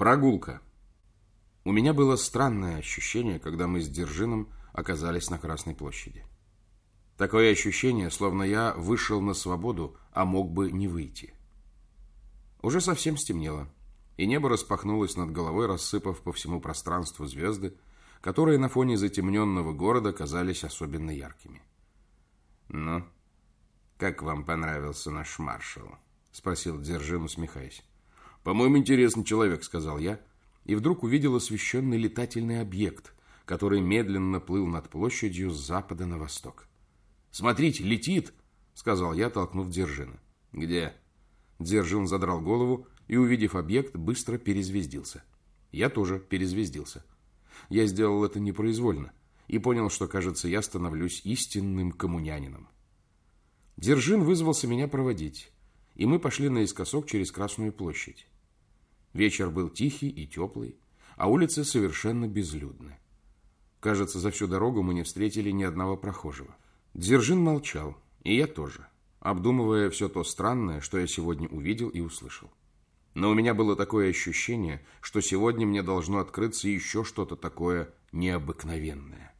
Прогулка. У меня было странное ощущение, когда мы с Держином оказались на Красной площади. Такое ощущение, словно я вышел на свободу, а мог бы не выйти. Уже совсем стемнело, и небо распахнулось над головой, рассыпав по всему пространству звезды, которые на фоне затемненного города казались особенно яркими. «Ну, как вам понравился наш маршал?» — спросил Дзержин, усмехаясь. «По-моему, интересный человек», — сказал я, и вдруг увидел освещенный летательный объект, который медленно плыл над площадью с запада на восток. «Смотрите, летит!» — сказал я, толкнув Дзержина. «Где?» Дзержин задрал голову и, увидев объект, быстро перезвездился. Я тоже перезвездился. Я сделал это непроизвольно и понял, что, кажется, я становлюсь истинным коммунянином. Дзержин вызвался меня проводить, и мы пошли наискосок через Красную площадь. Вечер был тихий и теплый, а улицы совершенно безлюдны. Кажется, за всю дорогу мы не встретили ни одного прохожего. Дзержин молчал, и я тоже, обдумывая все то странное, что я сегодня увидел и услышал. Но у меня было такое ощущение, что сегодня мне должно открыться еще что-то такое необыкновенное.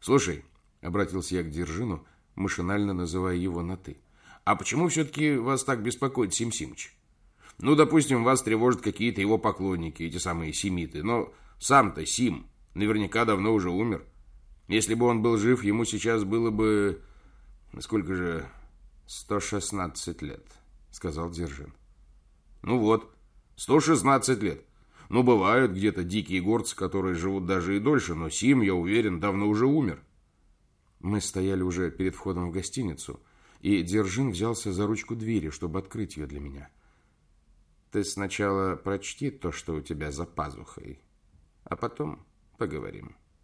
«Слушай», — обратился я к Дзержину, машинально называя его на «ты», «а почему все-таки вас так беспокоит Сим Симыч?» Ну, допустим, вас тревожат какие-то его поклонники, эти самые семиты. Но сам-то Сим наверняка давно уже умер. Если бы он был жив, ему сейчас было бы... Сколько же? 116 лет, сказал Дзержин. Ну вот, 116 лет. Ну, бывают где-то дикие горцы, которые живут даже и дольше, но Сим, я уверен, давно уже умер. Мы стояли уже перед входом в гостиницу, и Дзержин взялся за ручку двери, чтобы открыть ее для меня. Ты сначала прочти то, что у тебя за пазухой, а потом поговорим.